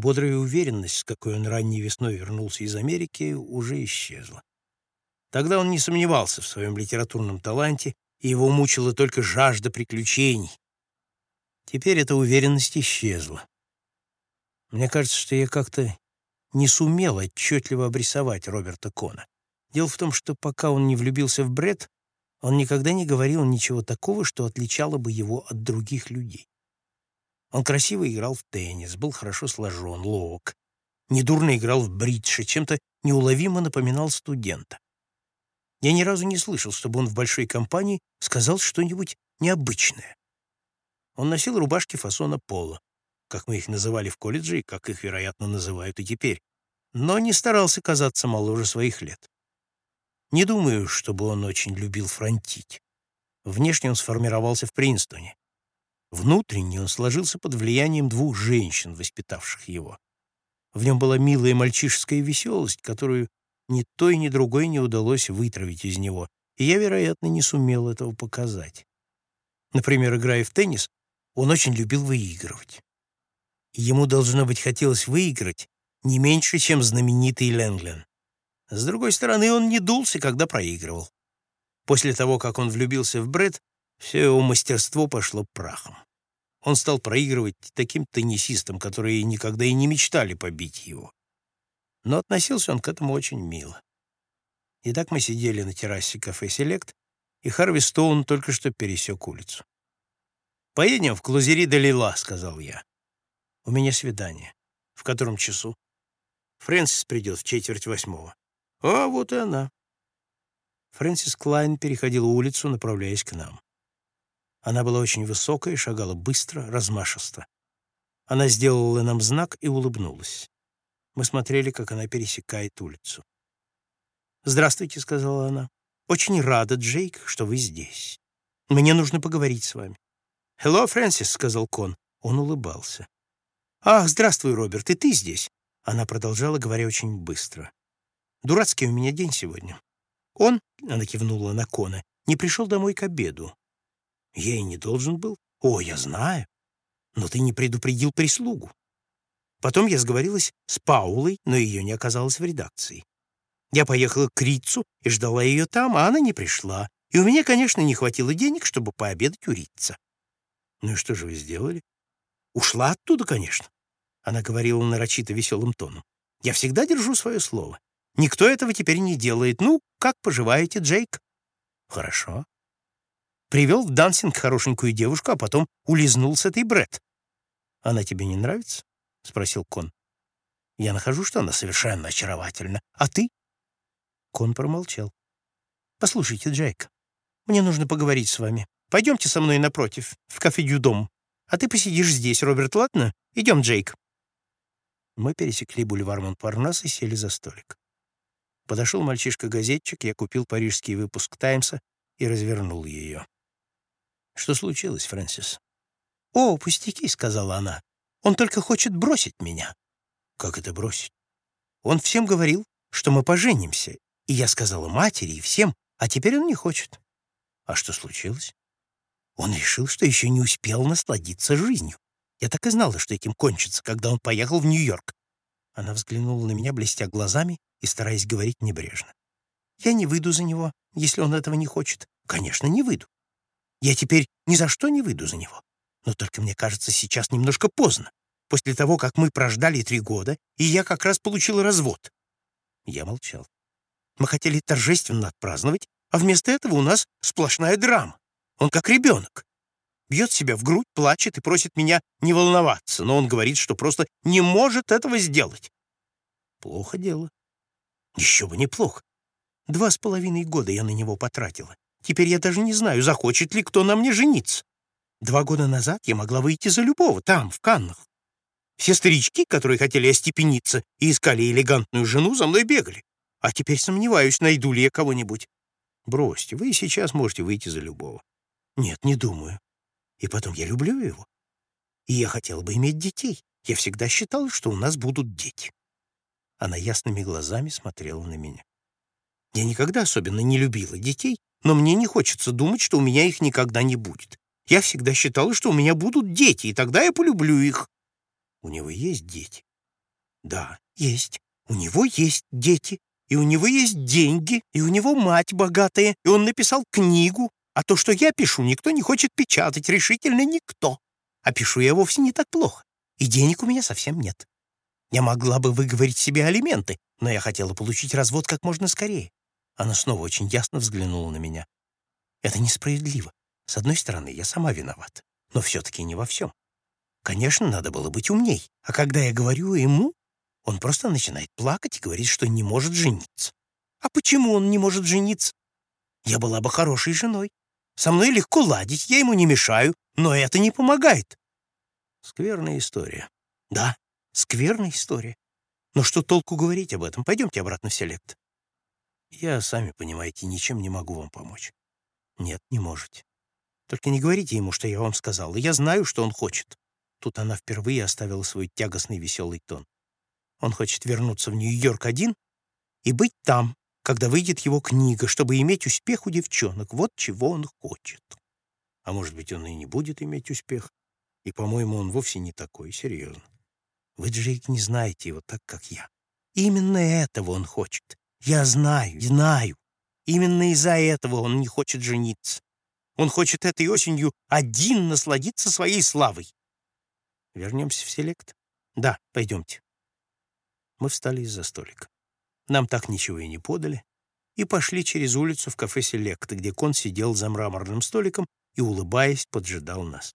Бодрая уверенность, с какой он ранней весной вернулся из Америки, уже исчезла. Тогда он не сомневался в своем литературном таланте, и его мучила только жажда приключений. Теперь эта уверенность исчезла. Мне кажется, что я как-то не сумел отчетливо обрисовать Роберта Кона. Дело в том, что пока он не влюбился в Бред, он никогда не говорил ничего такого, что отличало бы его от других людей. Он красиво играл в теннис, был хорошо сложен, ловок, недурно играл в бридж и чем-то неуловимо напоминал студента. Я ни разу не слышал, чтобы он в большой компании сказал что-нибудь необычное. Он носил рубашки фасона пола, как мы их называли в колледже и как их, вероятно, называют и теперь, но не старался казаться моложе своих лет. Не думаю, чтобы он очень любил фронтить. Внешне он сформировался в Принстоне. Внутренне он сложился под влиянием двух женщин, воспитавших его. В нем была милая мальчишеская веселость, которую ни той, ни другой не удалось вытравить из него, и я, вероятно, не сумел этого показать. Например, играя в теннис, он очень любил выигрывать. Ему, должно быть, хотелось выиграть не меньше, чем знаменитый Ленглен. С другой стороны, он не дулся, когда проигрывал. После того, как он влюбился в Брэд, все его мастерство пошло прахом. Он стал проигрывать таким теннисистам, которые никогда и не мечтали побить его но относился он к этому очень мило. И так мы сидели на террасе кафе «Селект», и Харви Стоун только что пересек улицу. «Поедем в Клузери де Лила», — сказал я. «У меня свидание. В котором часу?» «Фрэнсис придет в четверть восьмого». «А, вот и она». Фрэнсис Клайн переходила улицу, направляясь к нам. Она была очень высокая и шагала быстро, размашисто. Она сделала нам знак и улыбнулась. Мы смотрели, как она пересекает улицу. «Здравствуйте», — сказала она. «Очень рада, Джейк, что вы здесь. Мне нужно поговорить с вами». «Hello, Фрэнсис», — сказал Кон. Он улыбался. «Ах, здравствуй, Роберт, и ты здесь?» Она продолжала, говоря очень быстро. «Дурацкий у меня день сегодня. Он, — она кивнула на Кона, — не пришел домой к обеду. Я и не должен был. О, я знаю. Но ты не предупредил прислугу. Потом я сговорилась с Паулой, но ее не оказалось в редакции. Я поехала к Рицу и ждала ее там, а она не пришла. И у меня, конечно, не хватило денег, чтобы пообедать у Рица. Ну и что же вы сделали? Ушла оттуда, конечно. Она говорила нарочито веселым тоном. Я всегда держу свое слово. Никто этого теперь не делает. Ну, как поживаете, Джейк? Хорошо. Привел в дансинг хорошенькую девушку, а потом улизнул с этой Бред. Она тебе не нравится? — спросил Кон. «Я нахожу, что она совершенно очаровательна. А ты?» Кон промолчал. «Послушайте, Джейк, мне нужно поговорить с вами. Пойдемте со мной напротив, в кафе Дюдом. А ты посидишь здесь, Роберт, ладно? Идем, Джейк». Мы пересекли бульвар Монпарнас и сели за столик. Подошел мальчишка-газетчик, я купил парижский выпуск «Таймса» и развернул ее. «Что случилось, Фрэнсис?» «О, пустяки», — сказала она. Он только хочет бросить меня». «Как это бросить?» «Он всем говорил, что мы поженимся, и я сказала матери и всем, а теперь он не хочет». «А что случилось?» «Он решил, что еще не успел насладиться жизнью. Я так и знала, что этим кончится, когда он поехал в Нью-Йорк». Она взглянула на меня, блестя глазами и стараясь говорить небрежно. «Я не выйду за него, если он этого не хочет. Конечно, не выйду. Я теперь ни за что не выйду за него. Но только мне кажется, сейчас немножко поздно, после того, как мы прождали три года, и я как раз получил развод. Я молчал. Мы хотели торжественно отпраздновать, а вместо этого у нас сплошная драма. Он как ребенок. Бьет себя в грудь, плачет и просит меня не волноваться, но он говорит, что просто не может этого сделать. Плохо дело. Еще бы неплохо. Два с половиной года я на него потратила. Теперь я даже не знаю, захочет ли кто на мне жениться. Два года назад я могла выйти за любого, там, в Каннах. Все старички, которые хотели остепениться и искали элегантную жену, за мной бегали. А теперь сомневаюсь, найду ли я кого-нибудь. Бросьте, вы сейчас можете выйти за любого. Нет, не думаю. И потом, я люблю его. И я хотела бы иметь детей. Я всегда считала, что у нас будут дети. Она ясными глазами смотрела на меня. Я никогда особенно не любила детей, но мне не хочется думать, что у меня их никогда не будет. Я всегда считала, что у меня будут дети, и тогда я полюблю их. У него есть дети. Да, есть. У него есть дети, и у него есть деньги, и у него мать богатая, и он написал книгу. А то, что я пишу, никто не хочет печатать, решительно никто. А пишу я вовсе не так плохо, и денег у меня совсем нет. Я могла бы выговорить себе алименты, но я хотела получить развод как можно скорее. Она снова очень ясно взглянула на меня. Это несправедливо. С одной стороны, я сама виновата, но все-таки не во всем. Конечно, надо было быть умней. А когда я говорю ему, он просто начинает плакать и говорит, что не может жениться. А почему он не может жениться? Я была бы хорошей женой. Со мной легко ладить, я ему не мешаю, но это не помогает. Скверная история. Да, скверная история. Но что толку говорить об этом? Пойдемте обратно в селект. Я, сами понимаете, ничем не могу вам помочь. Нет, не можете. Только не говорите ему, что я вам сказал. Я знаю, что он хочет. Тут она впервые оставила свой тягостный веселый тон. Он хочет вернуться в Нью-Йорк один и быть там, когда выйдет его книга, чтобы иметь успех у девчонок. Вот чего он хочет. А может быть, он и не будет иметь успех. И, по-моему, он вовсе не такой, серьезно. Вы, Джейк, не знаете его так, как я. Именно этого он хочет. Я знаю, знаю. Именно из-за этого он не хочет жениться. Он хочет этой осенью один насладиться своей славой. Вернемся в селект? Да, пойдемте. Мы встали из-за столика. Нам так ничего и не подали, и пошли через улицу в кафе «Селект», где Кон сидел за мраморным столиком и, улыбаясь, поджидал нас.